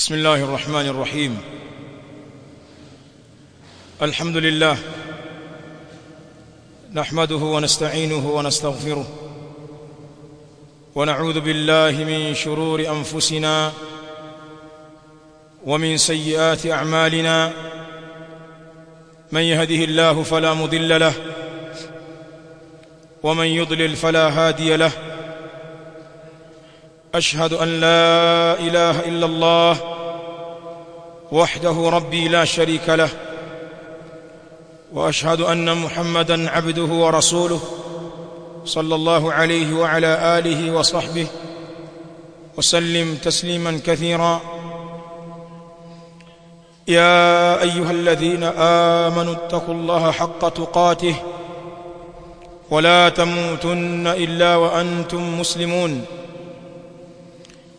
بسم الله الرحمن الرحيم. الحمد لله. نحمده ونستعينه ونستغفره. ونعوذ بالله من شرور أنفسنا ومن سيئات أعمالنا. من يهده الله فلا مضل له. ومن يضلل فلا هادي له. أشهد أن لا إله إلا الله وحده ربي لا شريك له وأشهد أن محمدا عبده ورسوله صلى الله عليه وعلى آله وصحبه وسلم تسليما كثيرا. يا أيها الذين آمنوا اتقوا الله حق تقاته ولا تموتن إلا وأنتم مسلمون.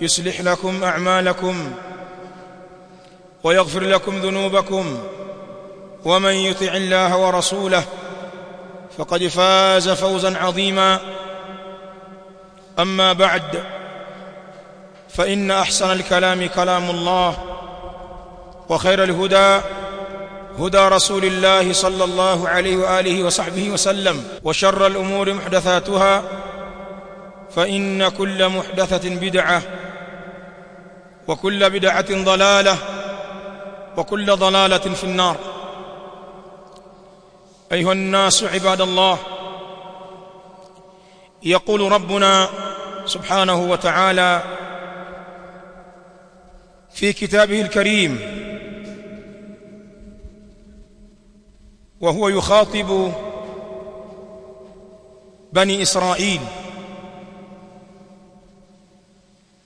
يصلح لكم أعمالكم ويغفر لكم ذنوبكم ومن يطع الله ورسوله فقد فاز فوزا عظيما. أما بعد فإن أحسن الكلام كلام الله وخير الهدى هدى رسول الله صلى الله عليه وآله وصحبه وسلم وشر الأمور محدثاتها فإن كل محدثة بدعة وكل بدعة ضلالة وكل ضلالة في النار. أيها الناس عباد الله يقول ربنا سبحانه وتعالى في كتابه الكريم وهو يخاطب بني إسرائيل.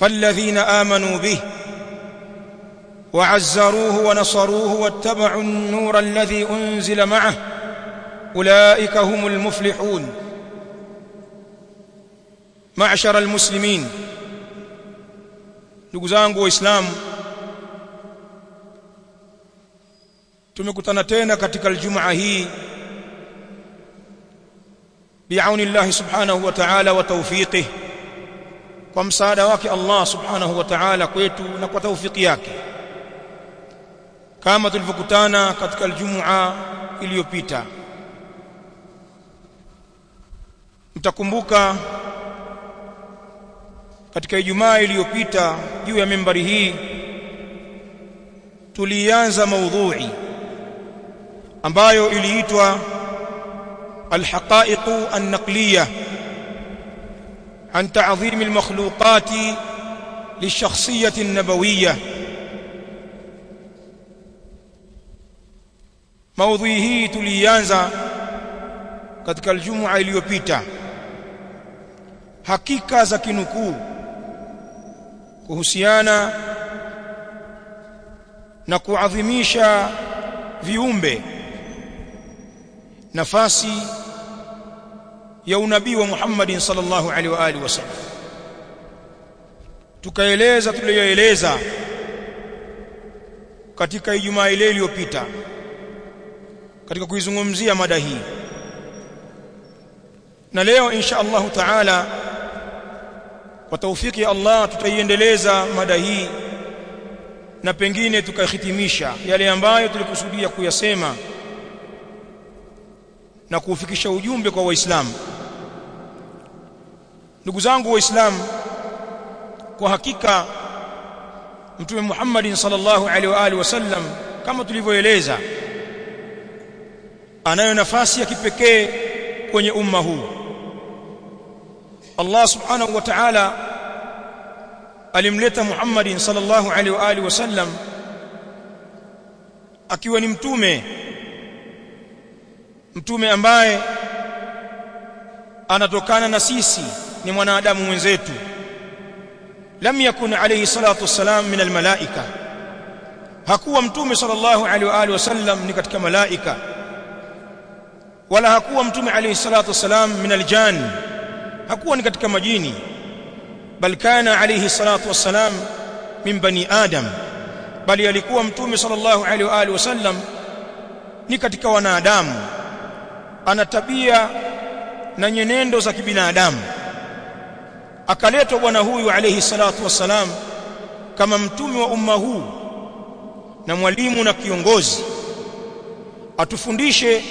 فالذين آمنوا به وعزروه ونصروه واتبعوا النور الذي أنزل معه أولئك هم المفلحون. معشر المسلمين دغزانغو اسلام tumekutana tena katika aljumaa hii bi'auni Allah subhanahu wa ta'ala kwa msaada wake Allah subhanahu wa ta'ala kwetu na kwa taufiki yake. Kama tulivyokutana katika aljumua iliyopita. Mtakumbuka katika ijumaa iliyopita juu ya membari hii tulianza maudhui ambayo iliitwa alhaqaiqu an-naqliyah عن تعظيم المخلوقات للشخصية النبوية موضوع hii tulianza katika aljumua iliyopita hakika za kinukuu kuhusiana na kuadhimisha viumbe nafasi ya unabii wa Muhammad sallallahu alaihi wa alihi wasallam. Tukaeleza tuliyoeleza katika Ijumaa ile iliyopita katika kuizungumzia mada hii. Na leo insha Allah taala kwa taufiki ya Allah tutaiendeleza mada hii na pengine tukahitimisha yale ambayo tulikusudia kuyasema na kuufikisha ujumbe kwa waislamu ndugu zangu waislamu kwa hakika mtume Muhammad sallallahu alaihi wa alihi wasallam kama tulivyoeleza anayo nafasi ya kipekee kwenye umma huu. Allah subhanahu wa ta'ala alimleta Muhammad sallallahu alaihi wa alihi wasallam akiwa ni mtume mtume ambaye anatokana na sisi ni mwanadamu mwenzetu. Lam yakun alayhi salatu wassalam min almalaika. Hakuwa mtume sallallahu alaihi wa alihi wasallam ni katika malaika. Wala hakuwa mtume alayhi salatu wassalam min aljan hakuwa ni katika majini. Bal kana alayhi salatu wassalam min bani adam. Bali alikuwa mtume sallallahu alaihi wa alihi wasallam ni katika wanadamu. Ana tabia na nyenendo za kibinadamu akaletwa bwana huyu alayhi salatu wasalam kama mtume wa umma huu na mwalimu na kiongozi. Atufundishe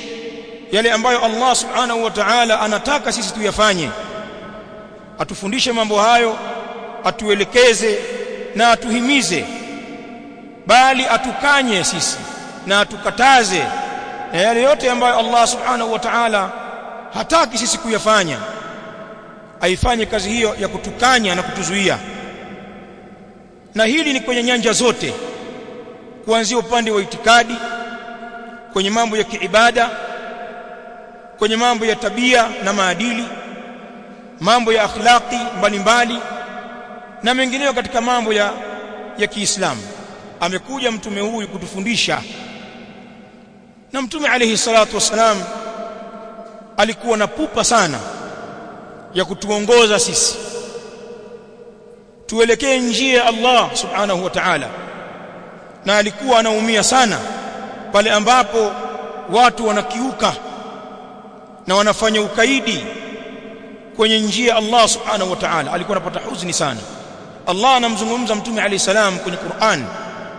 yale ambayo Allah subhanahu wa ta'ala anataka sisi tuyafanye. Atufundishe mambo hayo atuelekeze na atuhimize. Bali atukanye sisi na atukataze na yale yote ambayo Allah subhanahu wa ta'ala hataki sisi kuyafanya aifanye kazi hiyo ya kutukanya na kutuzuia. Na hili ni kwenye nyanja zote kuanzia upande wa itikadi kwenye mambo ya kiibada kwenye mambo ya tabia na maadili mambo ya akhlaqi mbalimbali na mengineyo katika mambo ya ya Kiislamu. Amekuja mtume huyu kutufundisha. Na mtume alayhi salatu wasalam alikuwa na pupa sana ya kutuongoza sisi. Tuelekee njia ya Allah subhanahu wa ta'ala. Na alikuwa anaumia sana pale ambapo watu wanakiuka na wanafanya ukaidi kwenye njia Allah subhanahu wa ta'ala. Alikuwa anapata huzuni sana. Allah anamzungumza mtume alayhi salam kwenye Qur'an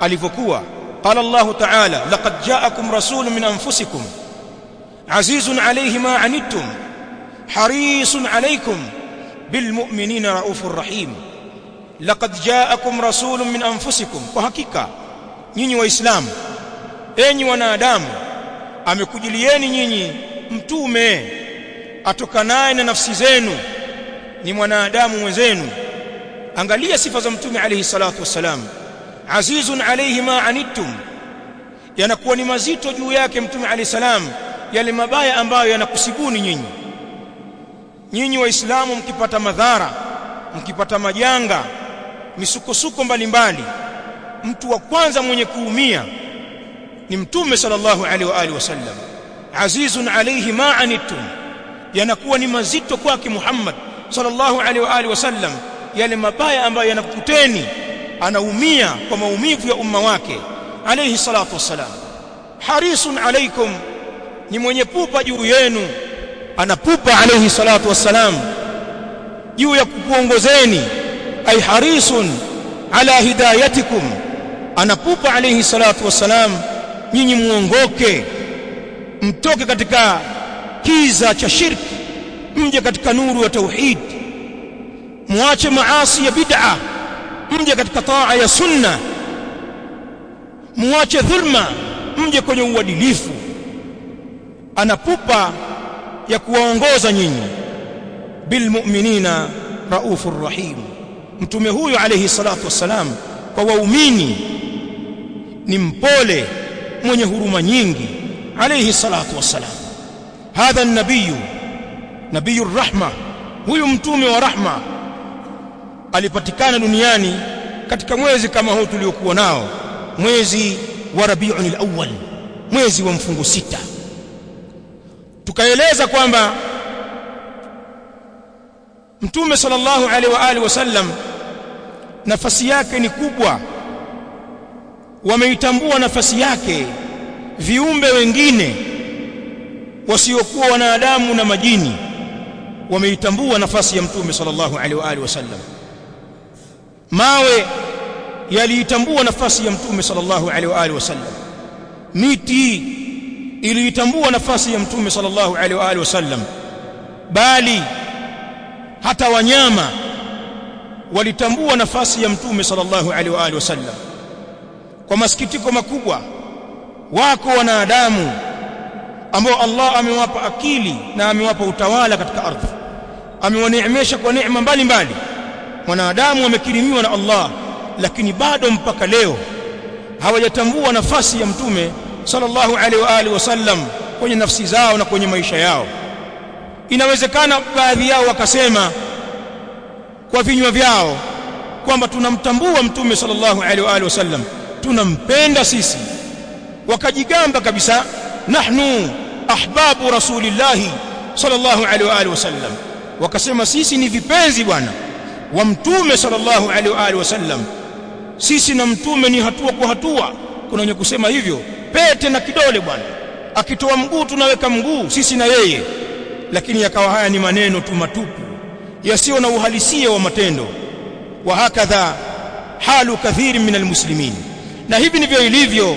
alivyokuwa. Qala Allah ta'ala laqad ja'akum rasulun min anfusikum azizun alayhi ma anittum harisun alaykum bilmu'minina raufur rahim laqad ja'akum rasulun min anfusikum kwa hakika nyinyi waislamu enyi wanadamu amekujilieni nyinyi mtume atokanaye na nafsi zenu ni mwanadamu mwenzenu angalia sifa za mtume alayhi salatu wasalam azizun alayhi ma anittum yanakuwa ni mazito juu yake mtume alayhi salam yale mabaya ambayo yanakusibuni nyinyi nyinyi waislamu mkipata madhara mkipata majanga misukosuko mbalimbali mtu wa kwanza mwenye kuumia ni mtume sallallahu alaihi wa alihi wasallam. Azizun alayhi ma anittum yanakuwa ni mazito kwake Muhammad sallallahu alaihi wa alihi wasallam. Yale mabaya ambayo yanakuteni anaumia kwa maumivu ya umma wake alayhi salatu wassalam. Harisun alaikum ni mwenye pupa juu yenu anapupa alayhi salatu wassalam. Juu ya kukuongozeni. Ay harisun ala hidayatikum. Anapupa alayhi salatu wassalam. Nyinyi muongoke mtoke katika kiza cha shirki mje katika nuru ya tauhid. Muache maasi ya bid'a. Mje katika taa ya sunna. Muache dhulma. Mje kwenye uadilifu. Anapupa ya kuwaongoza nyinyi. Bilmu'minina raufur rahim. Mtume huyu alayhi salatu wassalam kwa waumini ni mpole mwenye huruma nyingi alayhi salatu wassalam. Hadha nabiyu nabiyu rahma huyu mtume wa rahma alipatikana duniani katika mwezi kama huu tuliokuwa nao mwezi wa Rabiul Awwal mwezi wa mfungo sita tukaeleza kwamba mtume sallallahu alaihi wa alihi wasallam nafasi yake ni kubwa. Wameitambua nafasi yake viumbe wengine wasiokuwa wanadamu na majini. Wameitambua nafasi ya mtume sallallahu alaihi wa alihi wasallam. Mawe yaliitambua nafasi ya mtume sallallahu alaihi wa alihi wasallam. Miti iliitambua nafasi ya mtume sallallahu alaihi wa alihi wasallam. Bali hata wanyama walitambua nafasi ya mtume sallallahu alaihi wa alihi wasallam. Kwa masikitiko makubwa wako wanadamu ambao Allah amewapa akili na amewapa utawala katika ardhi. Amewaneemesha kwa neema mbalimbali. Wanadamu wamekirimiwa na Allah lakini bado mpaka leo hawajatambua nafasi ya mtume sallallahu alaihi wa alihi wasallam kwenye nafsi zao na kwenye maisha yao. Inawezekana baadhi yao wakasema kwa vinywa vyao kwamba tunamtambua mtume sallallahu alaihi wa alihi wasallam tunampenda sisi. Wakajigamba kabisa nahnu ahbabu rasulillahi sallallahu alaihi wa alihi wasallam. Wakasema sisi ni vipenzi bwana wa mtume sallallahu alaihi wa alihi wasallam. Sisi na mtume ni hatua kwa hatua. Kuna wenye kusema hivyo pete na kidole bwana. Akitoa mguu tunaweka mguu sisi na yeye. Lakini yakawa haya ni maneno tu matupu yasiyo na uhalisia wa matendo. Wa hakadha halu kathiri min almuslimin na hivi ndivyo ilivyo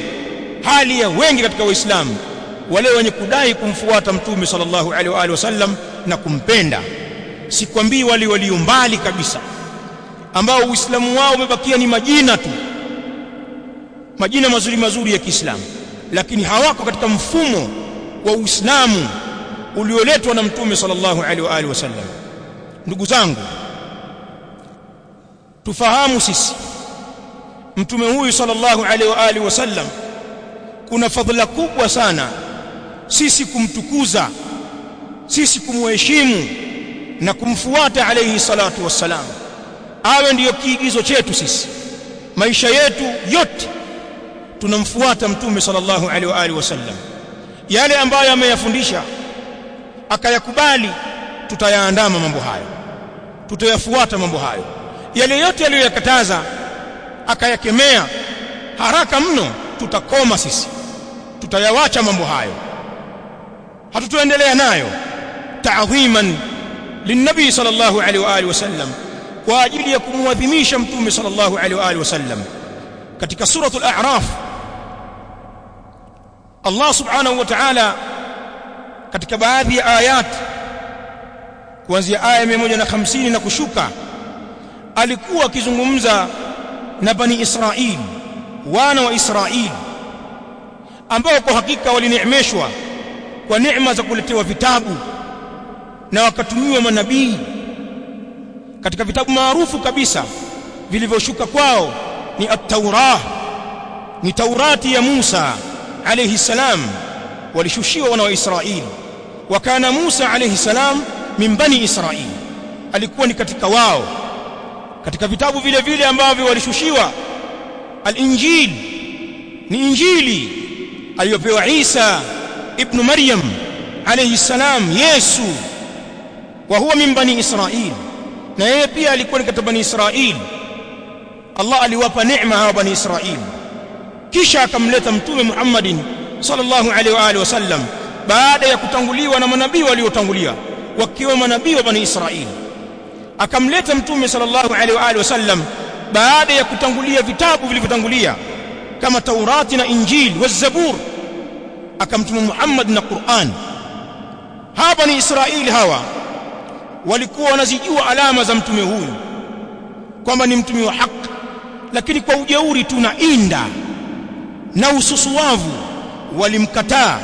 hali ya wengi katika waislamu wale wenye kudai kumfuata mtume sallallahu alaihi wa alihi wasallam na kumpenda. Sikwambii wale walio mbali kabisa ambao uislamu wao umebakia ni majina tu. Majina mazuri mazuri ya Kiislamu lakini hawako katika mfumo wa Uislamu ulioletwa na mtume sallallahu alaihi wa alihi wasallam. Ndugu zangu tufahamu sisi mtume huyu sallallahu alaihi wa alihi wasallam kuna fadhila kubwa sana sisi kumtukuza sisi kumheshimu na kumfuata alaihi salatu wassalam. Awe ndiyo kiigizo chetu sisi. Maisha yetu yote tunamfuata mtume sallallahu alaihi wa alihi wasallam. Yale ambayo ameyafundisha akayakubali tutayaandama mambo hayo. Tutayafuata mambo hayo. Yale yote aliyoyakataza akayakemea haraka mno tutakoma sisi. Tutayawacha mambo hayo. Hatutoendelea nayo. Ta'dhiman linnabi sallallahu alaihi wa alihi wasallam kwa ajili ya kumwadhimisha mtume sallallahu alaihi wa alihi wasallam. Katika suratul a'raf Allah subhanahu wa ta'ala katika baadhi ya ayat kuanzia aya 150 na kushuka alikuwa akizungumza na bani Israili wana wa Israili ambao kwa hakika walineemeshwa kwa neema za kuletewa vitabu na wakatumiwa manabii. Katika vitabu maarufu kabisa vilivyoshuka kwao ni at-Taurah ni Taurati ya Musa alayhi salam walishushiwa wana wa Israeli wa kana Musa alayhi salam min bani Israili alikuwa ni katika wao. Katika vitabu vile vile ambavyo walishushiwa al-Injil. Ni injili aliyopewa Isa ibn Maryam alayhi salam Yesu. Wa huwa min bani Israeli. Na yeye pia alikuwa ni katika bani Israeli. Allah aliwapa neema hawa bani Israil kisha akamleta mtume Muhammadin sallallahu alaihi wa alihi wasallam baada ya kutanguliwa na manabii waliotangulia wakiwa manabii wa bani Israili akamleta mtume sallallahu alaihi wa alihi wasallam baada ya kutangulia vitabu vilivyotangulia kama Taurati na Injili wa Zabur. Akamtuma Muhammad na Qur'an. Hapa ni Israeli hawa walikuwa wanazijua alama za mtume huyu kwamba ni mtume wa haki lakini kwa ujeuri tuna inda ususu wavu walimkataa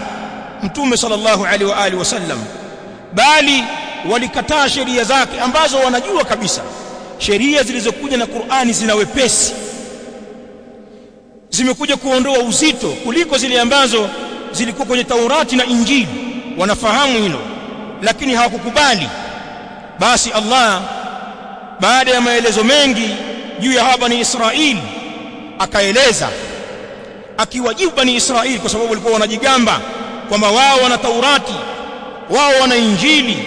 mtume sallallahu alaihi wa alihi wasallam bali walikataa sheria zake ambazo wanajua kabisa. Sheria zilizokuja na Qur'ani zina wepesi zimekuja kuondoa uzito kuliko zile ambazo zilikuwa kwenye Taurati na Injili. Wanafahamu hilo lakini hawakukubali. Basi Allah baada ya maelezo mengi juu ya hawa ni Israeli akaeleza akiwajibu bani israeli kwa sababu walikuwa wanajigamba kwamba wao wana Taurati wao wana Injili.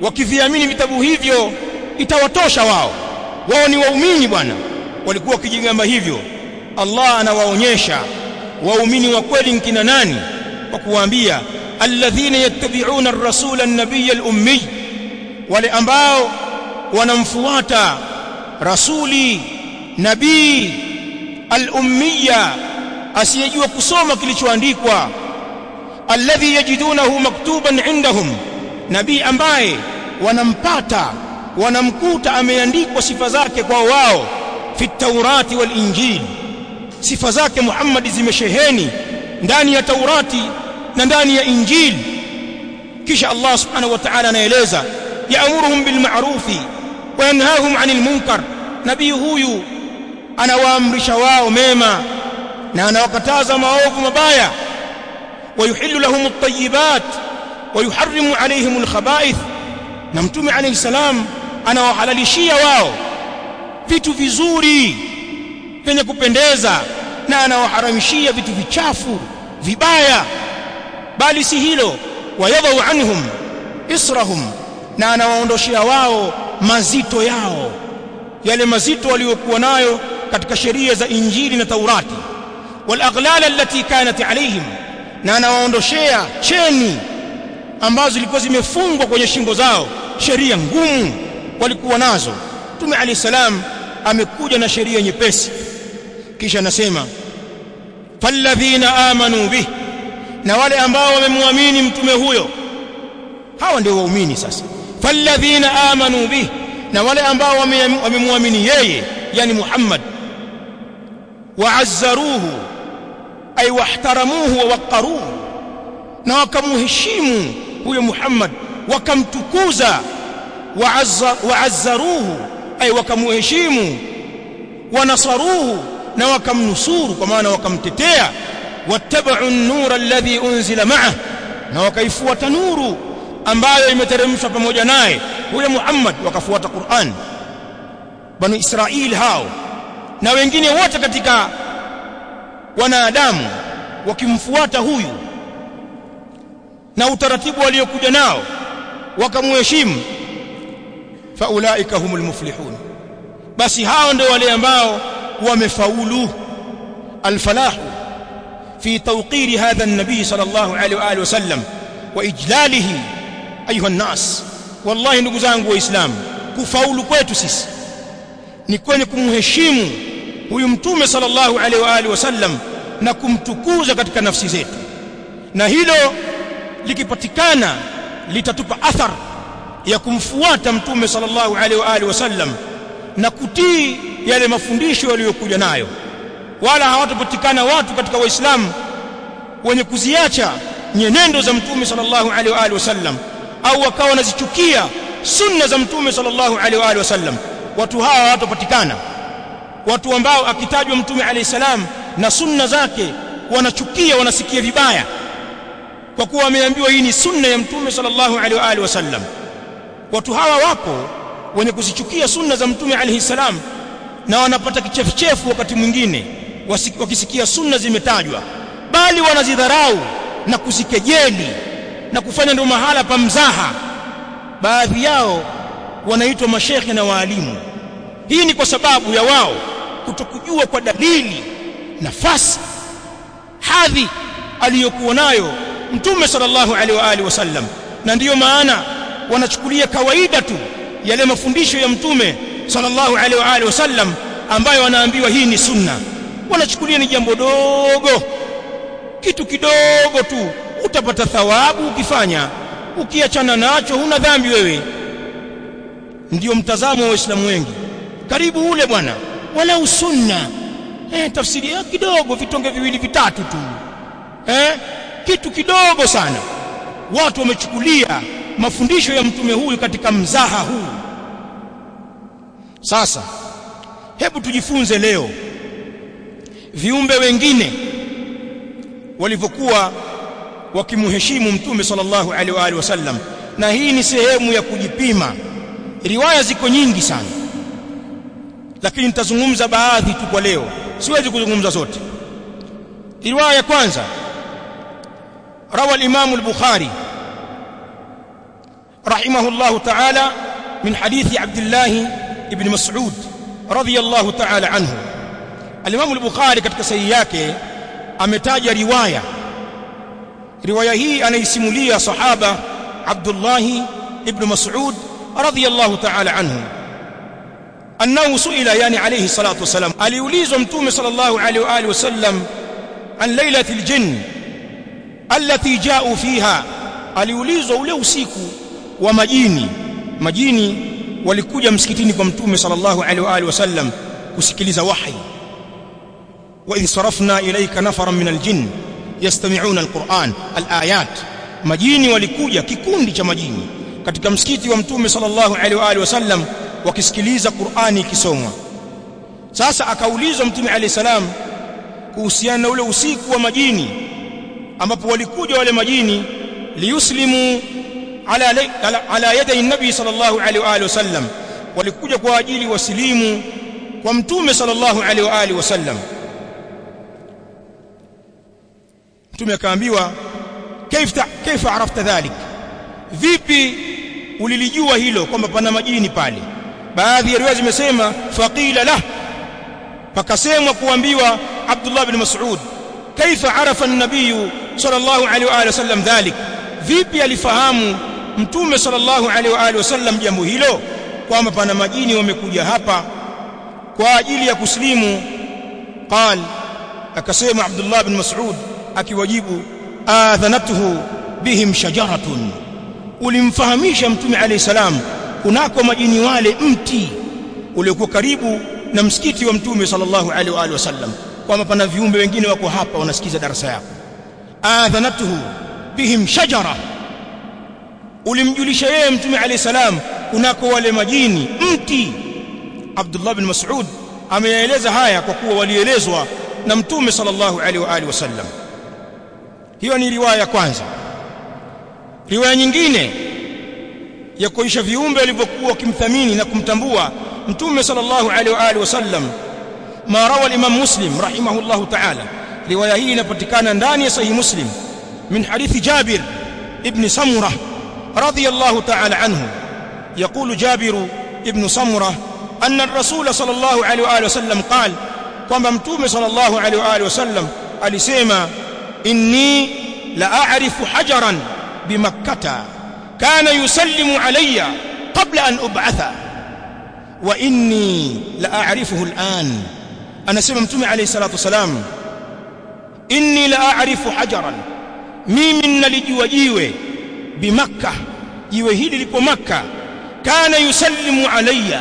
Wakiviamini vitabu hivyo itawatosha wao. Wao ni waumini bwana. Walikuwa wakijigamba hivyo. Allah anawaonyesha waumini wa kweli nkina nani kwa kuwaambia alladhina yattabi'una ar-rasula an-nabiyya al-ummi wale ambao wanamfuata rasuli nabii al-ummiya asiyejua kusoma kilichoandikwa alladhi yajidunahu maktuban indahum nabii ambaye wanampata wanamkuta ameandikwa sifa zake kwa wao fi taurati wal injili. Sifa zake Muhammad zimesheheni ndani ya Taurati na ndani ya Injili. Kisha Allah subhanahu wa ta'ala anaeleza yaamuruhum bil ma'rufi wa yanhahum 'anil munkar. Nabii huyu anawaamrisha wao mema na anawakataza maovu mabaya. Wayuhillu lahum at-tayyibat wayuharrimu alayhim al-khaba'ith. Na mtume alayhi salam anawahalalishia wao vitu vizuri vyenye kupendeza na anawaharamishia vitu vichafu vibaya. Bali si hilo wayadhau anhum israhum na anawaondoshia wao mazito yao. Yale mazito waliokuwa nayo katika sheria za Injili na Taurati wal aghlal allati kanat alaihim na anawaondoshea cheni ambazo zilikuwa zimefungwa kwenye shingo zao sheria ngumu walikuwa nazo. Mtume Ali salam amekuja na sheria nyepesi. Kisha anasema falladhina amanu bih na wale ambao wamemwamini mtume huyo. Hawa ndio waumini sasa. Falladhina amanu bih na wale ambao wamemwamini yeye yani Muhammad. Waazzaruhu ay wahtaramuhu wa waqaruhu. Na wakamheshimu huyo Muhammad wakamtukuza waazzaruhu ay wakamheshimu wanasaruhu na wakamnusuru kwa maana wakamtetea. Wattaba'u an-nura alladhi unzila ma'ah. Na wakaifuata nuru ambayo imeteremshwa pamoja naye huyo Muhammad wakafuata Qur'an. Bani Israili hao na wengine wote katika wanadamu wakimfuata huyu na utaratibu waliokuja nao wakamheshimu faulaika humul muflihun. Basi hao ndio wale ambao wamefaulu. Alfalahu fi tawqiri hadha an-nabi sallallahu alaihi wa alihi wasallam wa ijlalihi ayuha an-nas. Wallahi ndugu zangu waislamu kufaulu kwetu sisi ni kwenye kumheshimu huyu mtume sallallahu alaihi wa alihi wasallam na kumtukuza katika nafsi zetu. Na hilo likipatikana litatupa athar ya kumfuata mtume sallallahu alaihi wa alihi wasallam na kutii yale mafundisho yaliyokuja nayo. Wala hawatapatikana watu katika waislamu wenye kuziacha nyenendo za mtume sallallahu alaihi wa alihi wasallam au wakawa wanazichukia sunna za mtume sallallahu alaihi wa alihi wasallam. Watu hawa hawatapatikana watu ambao akitajwa mtume alayhi salam na sunna zake wanachukia wanasikia vibaya. Kwa kuwa wameambiwa hii ni sunna ya mtume sallallahu alaihi wa alihi wasallam. Watu hawa wapo wenye kuzichukia sunna za mtume alayhi salam na wanapata kichefuchefu wakati mwingine wakisikia sunna zimetajwa. Bali wanazidharau na kuzikejeli na kufanya ndio mahala pa mzaha. Baadhi yao wanaitwa mashekhe na waalimu. Hii ni kwa sababu ya wao kutokujua kwa dalili nafasi hadhi aliyokuwa nayo mtume sallallahu alaihi wa alihi wasallam. Na ndiyo maana wanachukulia kawaida tu yale mafundisho ya mtume sallallahu alaihi wa alihi wasallam ambayo wanaambiwa hii ni sunna. Wanachukulia ni jambo dogo kitu kidogo tu. Utapata thawabu ukifanya ukiachana nacho huna dhambi wewe. Ndiyo mtazamo wa waislamu wengi. Karibu ule bwana wala sunna. Eh tafsiri ya kidogo vitonge viwili vitatu tu. Eh kitu kidogo sana. Watu wamechukulia mafundisho ya mtume huyu katika mzaha huu. Sasa hebu tujifunze leo viumbe wengine walivyokuwa wakimheshimu mtume sallallahu alaihi wasallam. Na hii ni sehemu ya kujipima. Riwaya ziko nyingi sana lakini nitazungumza baadhi tu kwa leo siwezi kuzungumza zote riwaya ya kwanza روى الإمام البخاري رحمه الله تعالى من حديث عبد الله بن مسعود رضي الله تعالى عنه الإمام البخاري katika sahihi yake ametaja riwaya riwaya hii anaisimulia sahaba Abdullah ibn Mas'ud radiyallahu ta'ala anhu annahu suila yani alayhi salatu wasalam aliulizwa mtume sallallahu alayhi wa alihi wasallam an lailatil jinn allati ja'u fiha. Aliulizwa ule usiku wa majini. Majini walikuja msikitini kwa mtume sallallahu alaihi wa alihi wasallam kusikiliza wahi. Wa idh sarafna ilayka nafaran min aljinn yastami'una alquran alayat. Majini walikuja kikundi cha majini katika msikiti wa mtume sallallahu alaihi wa alihi wasallam wakisikiliza Qur'ani ikisomwa. Sasa akaulizwa mtume alayhi salam kuhusiana na ule usiku wa majini ambapo walikuja wale majini liyuslimu ala ala, ala yadi nabi sallallahu alaihi wa alihi wasallam walikuja kwa ajili wasilimu kwa mtume sallallahu alaihi wa alihi wasallam mtume akaambiwa kaifa kaifa arafta dhalik? Vipi ulilijua hilo kwamba pana majini pale baadhi ya riwaya zimesema faqila lah. Pakasemwa kuambiwa Abdullah bin Mas'ud kaifa arafa an-nabiy sallallahu alaihi wa alihi wasallam dhalik? Vipi alifahamu mtume sallallahu alaihi wa alihi wasallam jambo hilo? Kwamba pana majini wamekuja hapa kwa ajili ya kuslimu. Qal akasema Abdullah bin Mas'ud akiwajibu adhanatuhu bihim shajaratun. Ulimfahamisha mtume alayhi salam kunako majini wale mti uliokuwa karibu na msikiti wa mtume sallallahu alaihi wa alihi wasallam. Kwamba pana viumbe wengine wako hapa wanasikiza darasa yako. Adhanatuhu bihim shajara. Ulimjulisha yeye mtume alayhi salam kunako wale majini mti. Abdullah bin Mas'ud ameeleza haya kwa kuwa walielezwa na mtume sallallahu alaihi wa alihi wasallam. Hiyo ni riwaya ya kwanza. Riwaya nyingine ya kuisha viumbe walivyokuwa wakimthamini na kumtambua mtume sallallahu alaihi wa alihi wasallam ma rawa al-imam muslim rahimahullahu ta'ala riwaya hii inapatikana ndani ya sahih muslim min hadithi jabir ibn samurah radiyallahu ta'ala anhu يقول جابر ابن سمرة أن الرسول صلى الله عليه وآله وسلم قال kwamba mtume sallallahu alaihi wa alihi wasallam alisema inni la a'rifu hajaran كان يسلم علي قبل أن أبعث. وإني لأعرفه الآن. أنا سبب تومي عليه الصلاة والسلام. إني لأعرف حجرا. مي ميمن لجوجيوه بمكة. يوهي للكو مكة. كان يسلم علي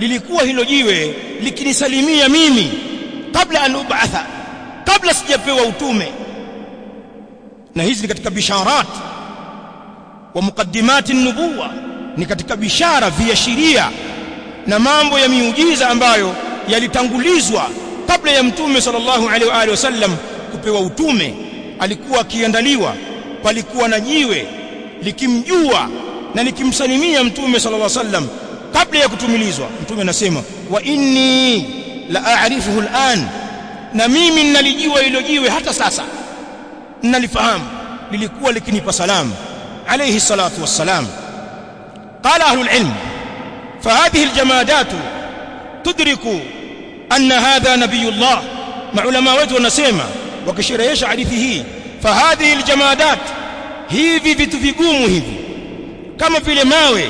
للكوه لجيوه لكن سلمي ميمي قبل أن أبعث. قبل سجفه وطومي نهيز لك بشارات. Wa muqaddimati nubuwa ni katika bishara viashiria na mambo ya miujiza ambayo yalitangulizwa kabla ya mtume sallallahu alaihi wa alihi wasallam kupewa utume. Alikuwa akiandaliwa palikuwa na jiwe likimjua na likimsalimia mtume sallallahu alaihi wasallam kabla ya kutumilizwa. Mtume anasema wa inni la a'rifuhu al'an na mimi ninalijua hilo jiwe hata sasa. Ninalifahamu lilikuwa likinipa salamu عليه الصلاة والسلام. قال أهل العلم فهذه الجمادات تدرك أن هذا نبي الله مع علماء ونسيمة وكشير يشعرفه فهذه الجمادات هذي بتفقوم هذي كما في لماوي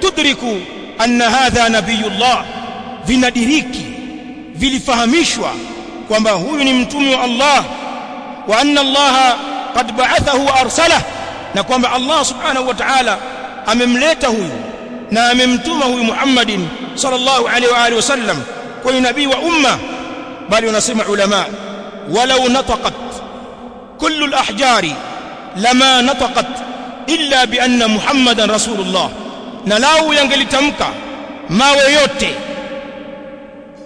تدرك أن هذا نبي الله في نديريك في لفهمشوا وما هو نمتم الله وأن الله قد بعثه وأرسله. Na kwamba Allah subhanahu wa ta'ala amemleta huyu na amemtuma huyu Muhammadin sallallahu alaihi wa alihi wasallam kwa nabii wa umma bali wanasema ulama walau nataqat kullu al-ahjari lama nataqat illa bi anna Muhammadan rasulullah. Na lau yangelitamka mawe yote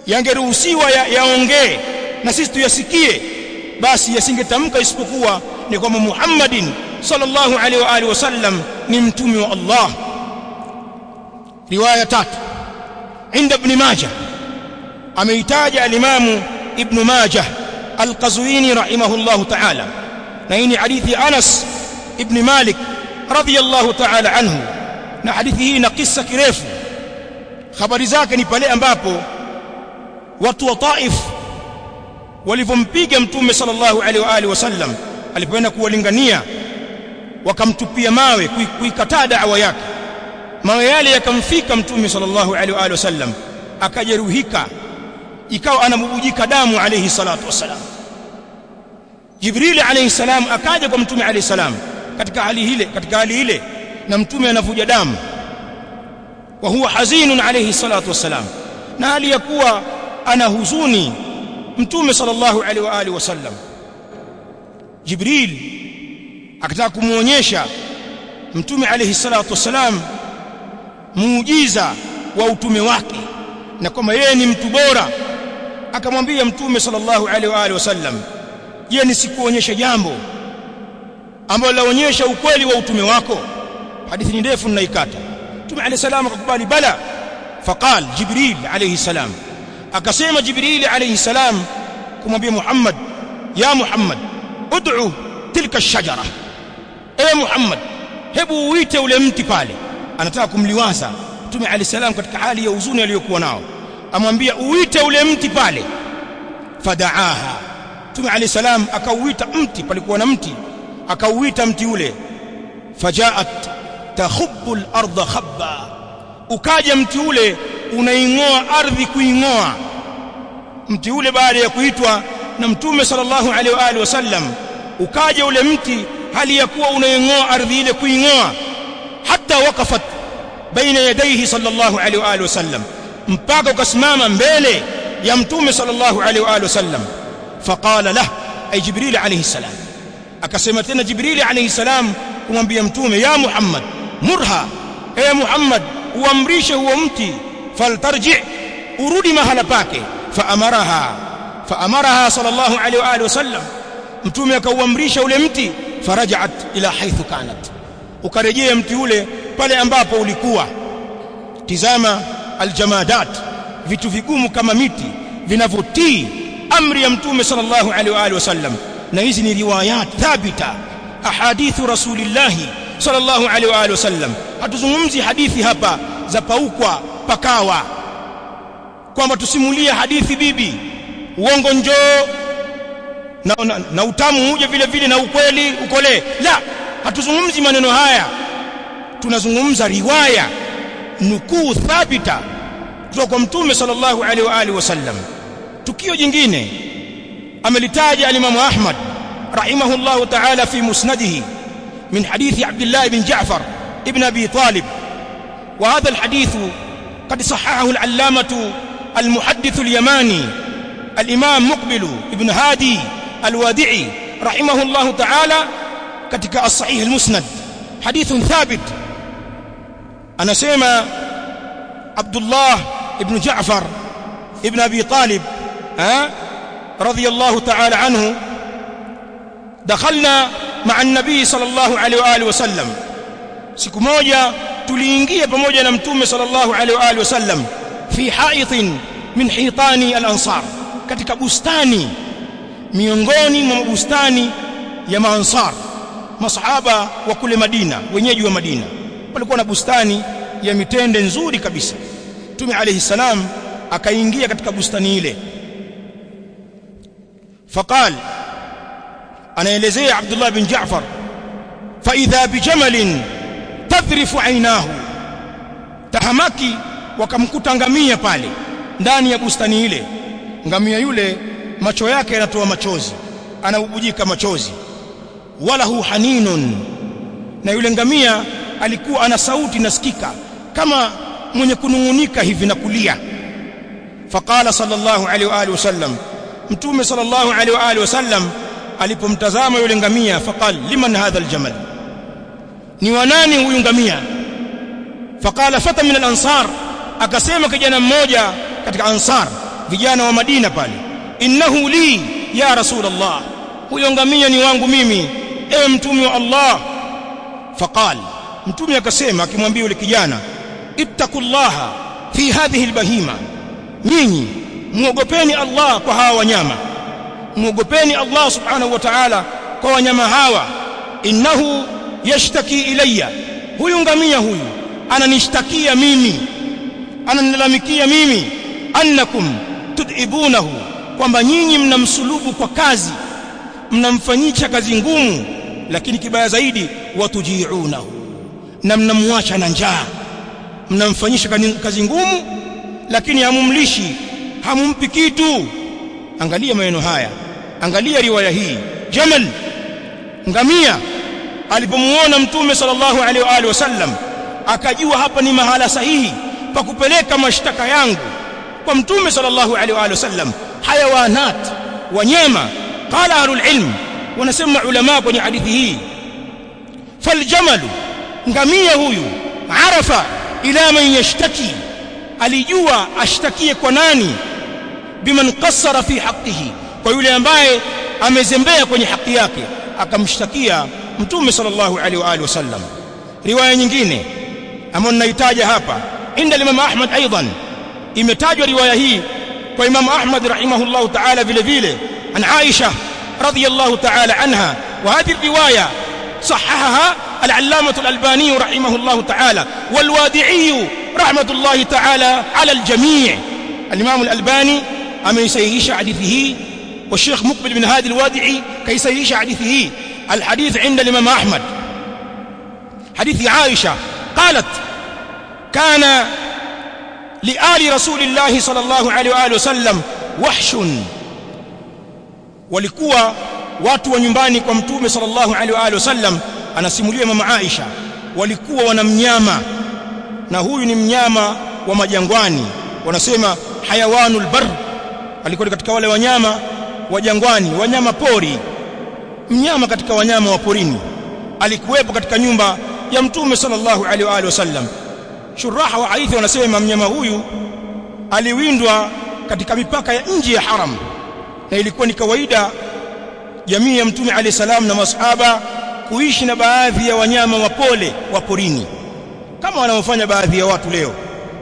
yangeruhusiwa yaongee ya na sisi tuyasikie basi yasingetamka isipokuwa ni kwamba Muhammadin صلى الله عليه وآله وسلم نمتمي الله. رواية 3 عند ابن ماجه. امهتاج الإمام ابن ماجه القزويني رحمه الله تعالى. نيني حديث أنس ابن مالك رضي الله تعالى عنه. نحديثه نقصه كرف خبري زكي ني pale ambapo watu wa taif walivompiga صلى الله عليه وآله وسلم. wasallam alipoenda kuwalingania wakamtupia mawe kuikataa da'wa yake. Mawe yale yakamfika mtume sallallahu alaihi wasallam akajeruhika. Ikawa anabubujika damu alayhi salatu wasalam Jibril alayhi salam akaja kwa mtume alayhi salam katika hali ile katika hali ile na mtume anavuja damu. Wa huwa hazinun alayhi salatu wassalam. Na hali ya kuwa ana huzuni mtume sallallahu alaihi wa alihi wasallam. Jibril akataka kumuonyesha mtume alayhi salatu wassalam muujiza wa utume wake na kwamba yeye ni mtu bora. Akamwambia mtume sallallahu alaihi wa alihi wasallam je nisikuonyeshe jambo ambalo laonyesha ukweli wa utume wako? Hadithi ni ndefu ninaikata. Mtume alayhi salam akakubali bala. Faqal jibril alayhi salam. Akasema jibril alayhi salam kumwambia muhammad ya muhammad ud'u tilka ash-shajara ewe muhammad hebu uite ule mti pale. Anataka kumliwaza mtume alayhi salam katika hali ya huzuni aliyokuwa nao. Amwambia uite ule mti pale. Fadaaha. Mtume alayhi salam akauita mti palikuwa na mti. Akauita mti ule. Fajaat takhubbu al-ardha khabba. Ukaja mti ule unaingoa ardhi kuingoa. Mti ule baada ya kuitwa na mtume sallallahu alaihi wa alihi wasallam ukaja ule mti hali ya kuwa unaingoa ardhi ile kuingoa hata wakafat baina yadayhi sallallahu alaihi wa alihi wasallam mpaka ukasimama mbele ya mtume sallallahu alaihi wa alihi wasallam faqala lah ay jibril alaihi salam. Akasema tena jibril alaihi salam kumwambia mtume ya muhammad murha. E muhammad uamrishe huo mti faltarji urudi mahala pake. Faamaraha faamaraha sallallahu alaihi wa alihi wasallam mtume akauamrisha ule mti farajaat ila haithu kanat. Ukarejea mti ule pale ambapo ulikuwa. Tizama aljamadat vitu vigumu kama miti vinavyotii amri ya mtume sallallahu alaihi wa alihi wasallam. Na hizi ni riwayat thabita ahadithu rasulillahi sallallahu alaihi wa alihi wasallam. Hatuzungumzi hadithi hapa za paukwa pakawa. Kwamba tusimulie hadithi bibi uongo njoo na, na, na utamu uje vile vile na ukweli ukole la hatuzungumzi maneno haya tunazungumza riwaya nukuu thabita kutoka kwa mtume sallallahu alaihi wa alihi wasallam tukio jingine amelitaja alimamu ahmad rahimahullahu ta'ala fi musnadihi min hadithi abdullah ibn ja'far ibn abi talib وهذا الحديث قد صححه العلامة المحدث اليماني الإمام مقبل ابن هادي الوادعي رحمه الله تعالى كتك الصحيح المسند. حديث ثابت. أنا سيما عبد الله ابن جعفر ابن أبي طالب رضي الله تعالى عنه دخلنا مع النبي صلى الله عليه وآله وسلم. moja tuliingia pamoja na mtume sallallahu alaihi wa alihi wasallam fi haithin min hitani al-ansar katika bustani miongoni mwa bustani ya maansar masahaba wa kule Madina wenyeji wa Madina. Walikuwa na bustani ya mitende nzuri kabisa. Mtume alayhi salam akaingia katika bustani ile. Faqal anaelezea Abdullah bin Jaafar fa idha bijamalin tadhrifu ainahu tahamaki wakamkuta ngamia pale ndani ya bustani ile. Ngamia yule macho yake yanatoa machozi anaubujika machozi. Wala hu haninun. Na yule ngamia alikuwa ana sauti nasikika kama mwenye kunungunika hivi na kulia. Faqala sallallahu alaihi wa alihi wasallam mtume sallallahu alaihi wa alihi wasallam alipomtazama yule ngamia faqal liman hadha aljamal? Ni wanani huyu ngamia? Faqala fata min al-ansar. Akasema kijana mmoja katika ansar vijana wa Madina pale innahu li ya rasulullah. Huyo ngamia ni wangu mimi ewe mtume wa Allah. Faqal mtume akasema akimwambia yule kijana ittaqullaha fi hadhihi albahima. Nyinyi muogopeni Allah kwa hawa wanyama. Muogopeni Allah subhanahu wa ta'ala kwa wanyama hawa. Innahu yashtaki ilayya. Huyu ngamia huyu ananishtakia mimi ananilalamikia mimi annakum tudibunahu kwamba nyinyi mnamsulubu kwa kazi mnamfanyisha kazi ngumu lakini kibaya zaidi watujiunahu. Na mnamwacha na njaa. Mnamfanyisha kazi ngumu lakini hamumlishi hamumpi kitu. Angalia maneno haya. Angalia riwaya hii. Jamal ngamia alipomuona mtume sallallahu alaihi wa alihi wasallam akajua hapa ni mahala sahihi pa kupeleka mashtaka yangu kwa mtume sallallahu alaihi wa alihi sallam hayawanat wanyama. Qala ahlul ilm wanasema ulama kwenye hadithi hii faljamalu ngamia huyu arafa ila man yashtaki alijua ashtakie kwa nani? Biman qassara fi haqqihi kwa yule ambaye amezembea kwenye haki yake akamshtakia mtume sallallahu alaihi wa alihi wasallam. Riwaya nyingine ambayo ninaitaja hapa inda Imam Ahmad aidan imetajwa riwaya hii kwa Imam Ahmad rahimahullahu ta'ala vile vile an Aisha radhiyallahu ta'ala anha wa hadhihi riwaya صححها العلامة الألباني رحمه الله تعالى. والوادعي رحمة الله تعالى على الجميع. الإمام الألباني أما يسيهيش حديثه والشيخ مقبل بن هادي الوادعي كي يسيهيش حديثه. الحديث عند الإمام أحمد. حديث عائشة قالت كان liali rasulillahi sallallahu alaihi wa alihi wasallam wahshun. Walikuwa watu wa nyumbani kwa mtume sallallahu alaihi wa alihi wasallam anasimulia mama Aisha. Walikuwa wana mnyama na huyu ni mnyama wa majangwani. Wanasema hayawanul bar alikuwa katika wale wanyama wa jangwani wanyama pori. Mnyama katika wanyama wa porini. Alikuwepo katika nyumba ya mtume sallallahu alaihi wa alihi wasallam shuraha wa hadithi wanasema mnyama huyu aliwindwa katika mipaka ya nje ya haram. Na ilikuwa ni kawaida jamii ya mtume alayhi salam na masahaba kuishi na baadhi ya wanyama wapole wa porini. Kama wanaofanya baadhi ya watu leo.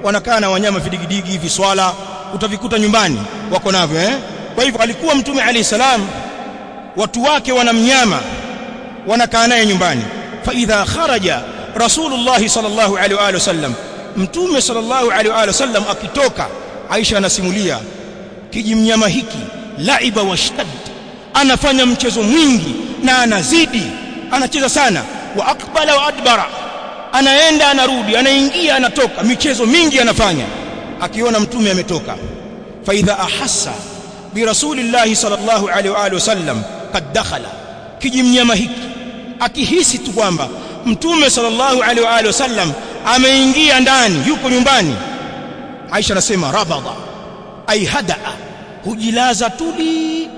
Wanakaa na wanyama vidigidigi hivi swala utavikuta nyumbani wako navyo eh? Kwa hivyo alikuwa mtume alayhi salam watu wake wana mnyama wanakaa naye nyumbani. Fa idha kharaja rasulullah sallallahu alaihi wasallam mtume sallallahu alaihi wasallam akitoka Aisha anasimulia kijimnyama hiki laiba washtad anafanya mchezo mwingi na anazidi anacheza sana. Wa akbala wa adbara anaenda anarudi anaingia anatoka michezo mingi anafanya. Akiona mtume ametoka fa idha ahassa bi rasulillahi sallallahu alaihi wa alihi kad dakhala kijimnyama hiki. Akihisi tu kwamba mtume sallallahu alaihi wa alihi wasallam ameingia ndani yuko nyumbani. Aisha anasema rabada ai hadaa hujilaza tuli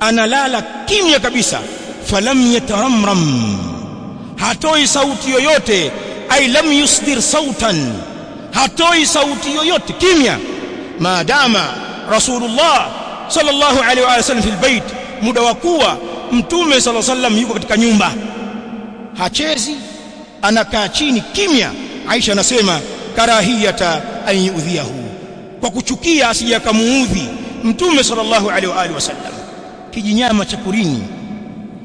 analala kimya kabisa. Falam yataramram hatoi sauti yoyote ai lam yusdir sautan hatoi sauti yoyote kimya. Maadama rasulullah sallallahu alaihi wa sallam fil bait muda wa kuwa mtume sallallahu alaihi wasallam yuko katika nyumba hachezi anakaa chini kimya Aisha anasema karahiyata an yuudhiyahu kwa kuchukia asije akamuudhi mtume sallallahu alaihi wa alihi wasallam kijinyama cha kurini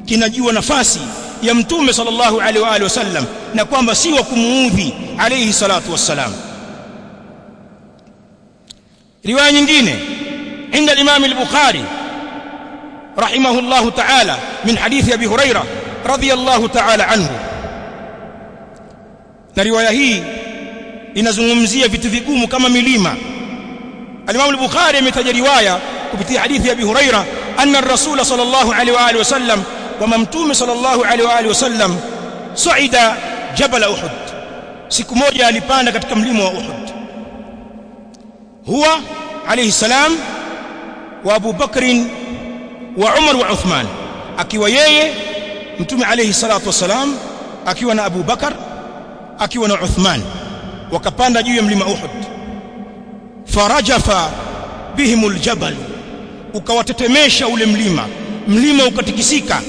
kinajua nafasi ya mtume sallallahu alaihi wa alihi wasallam na kwamba si wa kumuudhi alayhi salatu wassalam riwaya nyingine عند الإمام البخاري رحمه الله تعالى من حديث أبي هريرة radhiallahu ta'ala anhu. Na riwaya hii inazungumzia vitu vigumu kama milima. al-Imam al-Bukhari ametaja riwaya kupitia hadithi ya Abi Huraira anna ar-rasul sallallahu alaihi wa alihi wasallam kwamba mtume sallallahu alaihi wa alihi wasallam suida jabal Uhud. Siku moja alipanda katika mlima wa Uhud. Huwa alayhi salam wa Abu Bakr wa Umar wa Uthman. Akiwa yeye mtume alayhi salatu wasalam akiwa na Abu Bakar akiwa na Uthman wakapanda juu ya mlima Uhud. Farajafa bihimul jabal ukawatetemesha ule mlima mlima ukatikisika.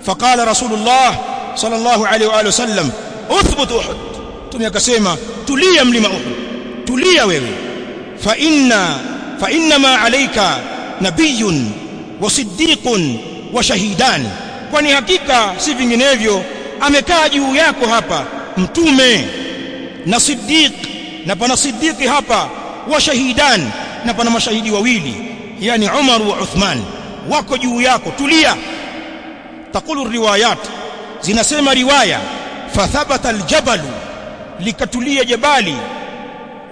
Faqala rasulullah sallallahu alaihi wa alihi wasallam uthbut uhud. Mtume akasema tulia mlima uhud tulia wewe. Fa inna fa inna ma alayka nabiyyun wa siddiqun wa shahidan kwani hakika si vinginevyo amekaa juu yako hapa mtume na siddiq na pana siddiqi hapa wa shahidan na pana mashahidi wawili yani Umar wa Uthman. Wako juu yako tulia. Takulu riwayat zinasema riwaya fathabata aljabal likatulia jabali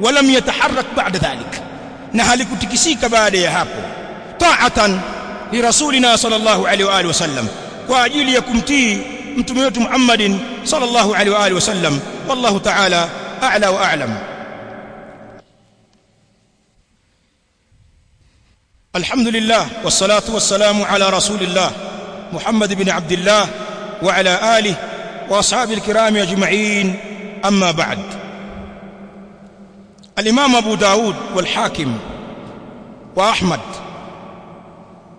walam yataharrak ba'da dhalik na halikutikisika baada ya hapo. Ta'atan li rasulina sallallahu alaihi wa alihi wasallam kwa ajili ya kumtii mtume wetu Muhammadin sallallahu alaihi wa alihi wasallam. Wallahu ta'ala a'la wa a'lam. الحمد لله والصلاة والسلام على رسول الله محمد بن عبد الله وعلى آله وأصحاب الكرام أجمعين أما بعد الإمام أبو داود والحاكم وأحمد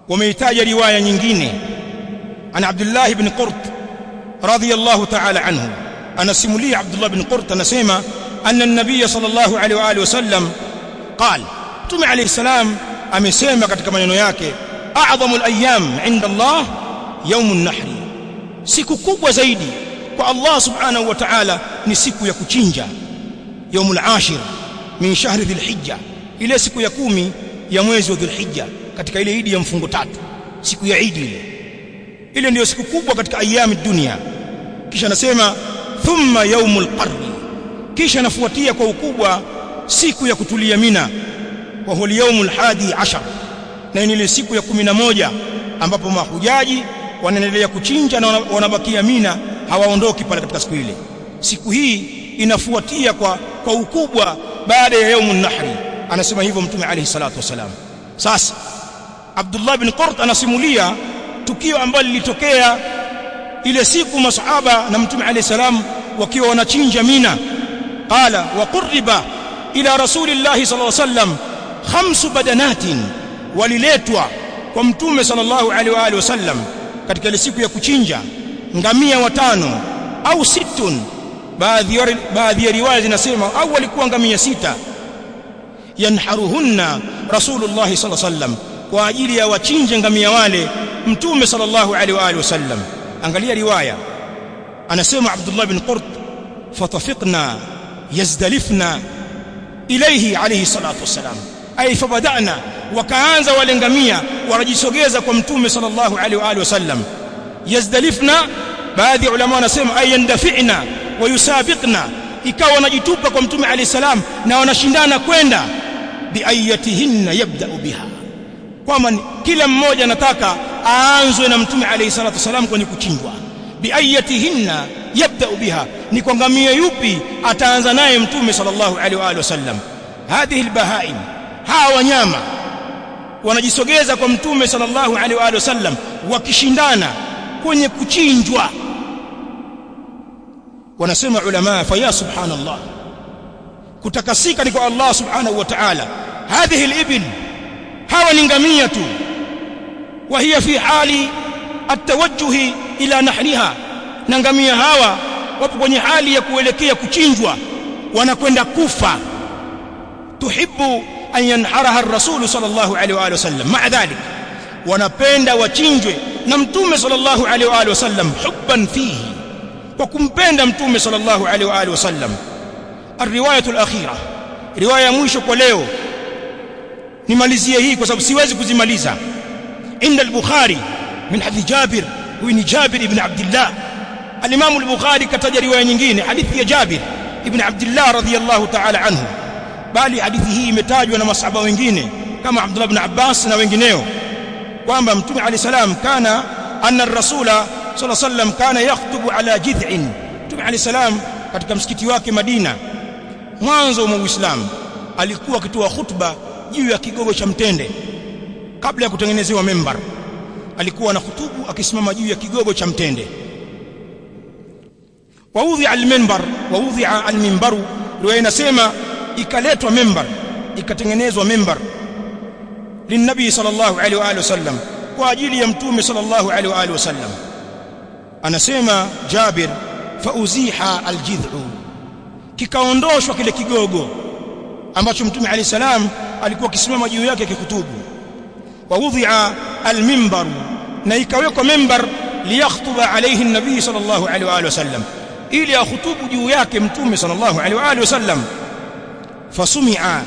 وميتاج رواية nyingine. عن عبد الله بن قرط رضي الله تعالى عنه أنا سمولي عبد الله بن قرط أنا سيما أن النبي صلى الله عليه وآله وسلم قال تمي عليه السلام amesema katika maneno yake a'dhamu al-ayyam 'inda Allah yawm an-nahr siku kubwa zaidi kwa Allah subhanahu wa ta'ala ni siku ya kuchinja yawm al-ashir min shahri dhil-hijja ile siku ya kumi ya mwezi wa dhul-hijja katika ile idi ya mfungo tatu siku ya idi ile ile ndiyo siku kubwa katika ayami dunia. Kisha anasema thumma yaumul qarni. Kisha nafuatia kwa ukubwa siku ya kutulia mina wa huwa yaumul hadi ashar. Na ile siku ya 11 ambapo mahujaji wanaendelea kuchinja na wanabakia mina hawaondoki pale katika siku ile. Siku hii inafuatia kwa kwa ukubwa baada ya yaumun nahri anasema hivyo mtume alayhi salatu wasalam sasa Abdullah bin Qurt anasimulia tukio ambalo lilitokea ile siku masahaba na mtume alayhi salam wakiwa wanachinja mina. Qala wa qurriba ila rasulillahi sallallahu alayhi wasallam khamsu badanatin waliletwa kwa mtume sallallahu alaihi wa alihi wasallam katika ile siku ya kuchinja ngamia watano au situn. Baadhi baadhi ya riwaya zinasema au walikuwa ngamia sita. Yanharuhunna rasulullah sallallahu alaihi wasallam kwa ajili ya wachinje ngamia wale mtume sallallahu alaihi wa alihi wasallam. Angalia riwaya. Anasema abdullah bin qurt fatafiqna yazdalifna ilayhi alayhi salatu wasalam ay fabadana wakaanza wale ngamia wanajisogeza kwa mtume sallallahu alaihi wa alihi wasallam. Yazdalifna baadhi ya ulama wanasema ay yandafi'na wa yusabiqna. Ikawa wanajitupa kwa mtume alayhi salam na wanashindana kwenda. Biayatihinna yabda'u biha kwamba kila mmoja anataka aanzwe na mtume alayhi salatu wasalam kwenye kuchinjwa. Biayatihinna yabda'u biha. Ni kwa ngamia yupi ataanza naye mtume sallallahu alaihi wa alihi wasallam? Hadhihi albahaim. Hawa wanyama wanajisogeza kwa mtume sallallahu alaihi wa alihi wasallam wakishindana kwenye kuchinjwa. Wanasema ulama fa ya subhanallah. Kutakasika ni kwa Allah subhanahu wa ta'ala. Hadhihi alibil hawa ni ngamia tu wa hiya fi hali atawajjuh ila nahriha na ngamia hawa wapo kwenye hali ya kuelekea kuchinjwa wanakwenda kufa tuhibbu an yanharaha ar-rasul sallallahu alaihi wa alihi wasallam ma'a dhalik wanapenda wachinjwe na mtume sallallahu alaihi wa alihi wasallam hubban fihi kwa kumpenda mtume sallallahu alaihi wa alihi wasallam الروايه الاخيره riwaya mwisho kwa leo nimalizie hii kwa sababu siwezi kuzimaliza. Inda al-bukhari min hadith jabir huyu ni jabir ibn abdullah. Al-imam al-bukhari kataja riwaya nyingine hadithi ya jabir ibn abdullah radhiyallahu ta'ala anhu. Bali hadithi hii imetajwa na masahaba wengine kama Abdullah ibn Abbas na wengineo kwamba mtume alayhi salam kana anna ar-rasula sallallahu sallam kana yakhutubu ala jid'in. Mtume alayhi salam katika msikiti wake Madina mwanzo wa Uislamu alikuwa akitoa khutba juu ya kigogo cha mtende. Kabla ya kutengenezewa membar alikuwa na khutubu akisimama juu ya kigogo cha mtende. Waudhi'a al-minbar waudhi'a al-minbar inasema ikaletwa membar ikatengenezwa membar linabii sallallahu alaihi wa alihi wasallam kwa ajili ya mtume sallallahu alaihi wa alihi wasallam anasema Jabir fauziha aljidhu kikaondoshwa kile kigogo ambacho mtume alayhi salam alikuwa akisimama juu yake akikutubu. Wa wudhi'a almimbar na ikawekwa membar liyakhtuba alayhi an-nabii sallallahu alayhi wa alihi wasallam ili akhutubu juu yake mtume sallallahu alayhi wa alihi wasallam. Fasumi'a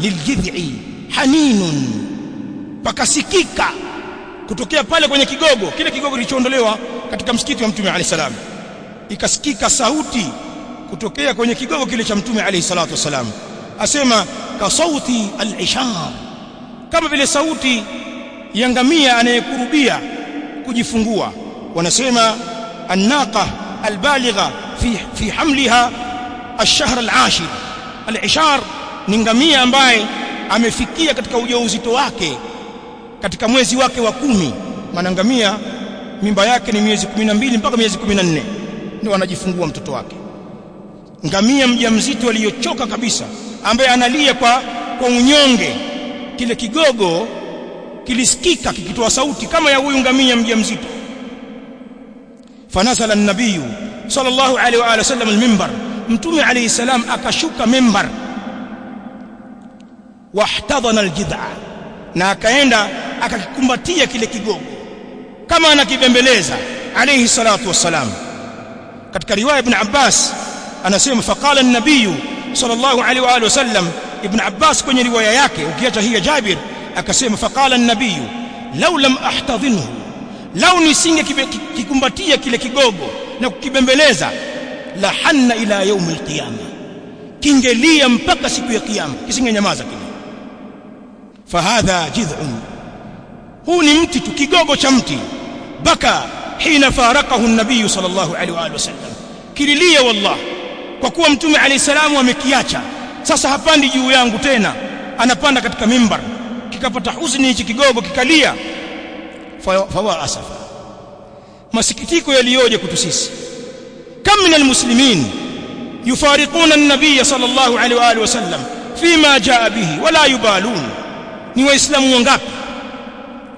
liljidhi haninun pakasikika kutokea pale kwenye kigogo kile kigogo kilichoondolewa katika msikiti wa mtume alayhi salam. Ikasikika sauti kutokea kwenye kigogo kile cha mtume alayhi salatu wasalam asema ka sauti al-ishar. Kama vile sauti ya ngamia anayekurubia kujifungua. Wanasema annaqa albaligha fi fi hamliha ash-shahr al-ashir. Al-ishar ni ngamia ambaye amefikia katika ujauzito wake katika mwezi wake wa kumi. Maana ngamia mimba yake ni miezi 12 mpaka miezi 14 ndio anajifungua mtoto wake. Ngamia mjamzito aliyochoka kabisa ambaye analia kwa kwa unyonge. Kile kigogo kilisikika kikitoa sauti kama ya huyu ngamia mjamzito. Fanasala an-nabiy sallallahu alaihi wa alihi wasallam al-minbar. Mtume alayhi salam akashuka mimbar wahtadhana al-jid'a. Na akaenda akakikumbatia kile kigogo. Kama anakibembeleza alayhi salatu wassalam. Katika riwaya ibn Abbas anasema faqala an-nabiy صلى الله عليه وآله وسلم ابن عباس كني رواية ياكي وكيتها هي جابر أكسيم فقال النبي لو لم أحتضنه لو نسيني كيكمباتية كيلي كيغوغو نكو كيبمبليزا لحن إلى يوم القيامة كنجليا مبقى سيكو يقيام كسيني نمازا كي فهذا جذع هو نمتي كيغوغو شمتي بكى حين فارقه النبي صلى الله عليه وآله وسلم كيلي والله kwa kuwa mtume alayhi salamu amekiacha. Sasa hapandi juu yangu tena. Anapanda katika mimbar. Kikapata huzuni hichi kigogo kikalia. Fawa asafa. Masikitiko yaliyoje kutu sisi. Kam min almuslimin yufariquna an-nabiy sallallahu alayhi wa alihi wasallam fima jaa bihi wala yubalun. Ni waislamu wangapi?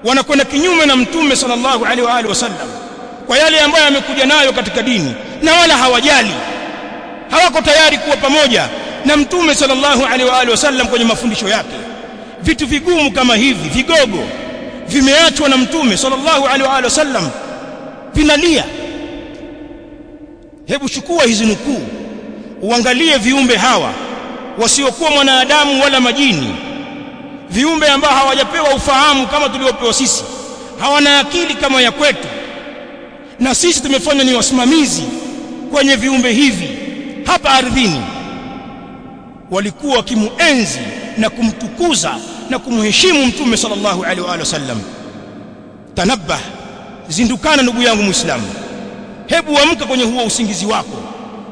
Wanakwenda kinyume na mtume sallallahu alaihi wa alihi wasallam kwa yale ambayo amekuja nayo katika dini na wala hawajali hawako tayari kuwa pamoja na mtume sallallahu alaihi wa alihi wasallam kwenye mafundisho yake. Vitu vigumu kama hivi vigogo vimeachwa na mtume sallallahu alaihi wa alihi wasallam vinalia hebu chukua hizi nukuu uangalie viumbe hawa wasiokuwa mwanadamu wala majini viumbe ambao hawajapewa ufahamu kama tuliopewa sisi hawana akili kama ya kwetu. Na sisi tumefanywa ni wasimamizi kwenye viumbe hivi hapa ardhini. Walikuwa wakimuenzi na kumtukuza na kumheshimu mtume sallallahu alaihi wa sallam. Tanabbah zindukana ndugu yangu muislamu. Hebu amka kwenye huo usingizi wako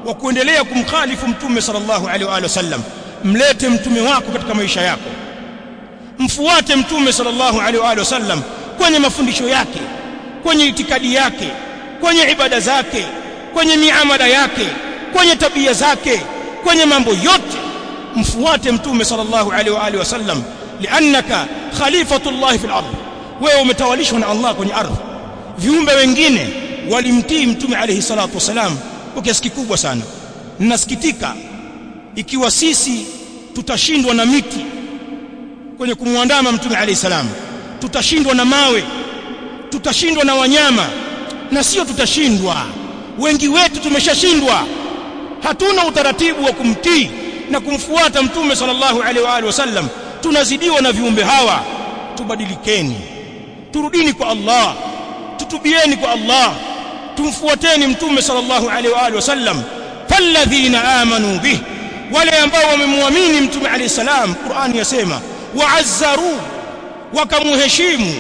wa kuendelea kumkhalifu mtume sallallahu alaihi wa sallam. Mlete mtume wako katika maisha yako. Mfuate mtume sallallahu alaihi wa sallam kwenye mafundisho yake kwenye itikadi yake kwenye ibada zake kwenye miamala yake kwenye tabia zake kwenye mambo yote. Mfuate mtume sallallahu alaihi wa alihi wasallam. Liannaka khalifatullah fil ardh wewe umetawalishwa na Allah kwenye ardhi. Viumbe wengine walimtii mtume alaihi salatu wasalam kwa kiasi kikubwa sana. Nasikitika ikiwa sisi tutashindwa na miti kwenye kumwandama mtume alaihi salam. Tutashindwa na mawe. Tutashindwa na wanyama. Na sio tutashindwa. Wengi wetu tumeshashindwa hatuna utaratibu wa kumtii na kumfuata mtume sallallahu alaihi wa alihi wasallam tunazidiwa na viumbe hawa tubadilikeni turudini kwa Allah tutubieni kwa Allah tumfuateni mtume sallallahu alaihi wa alihi wasallam falladhina amanu bih wale ambao wamemwamini mtume alayhi salam Qur'ani yasema wa'azzaru wakamuheshimu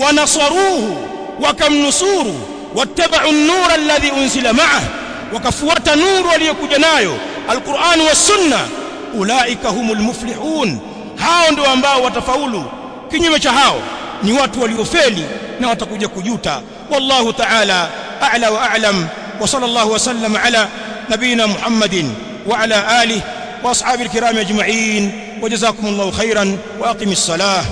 wanasaruhu wakamnusuru wattaba'u an-nura alladhi unzila ma'ahu wakafuata nuru aliyokuja nayo alquran was sunna ulaika humul muflihun hao ndio ambao watafaulu kinyume cha hao ni watu waliofeli na watakuja kujuta wallahu ta'ala a'la wa a'lam wa sallallahu wa sallam ala nabina muhammadin wa ala alihi wa ashabil kiram ajma'in وجزاكم الله خيرا واقم الصلاه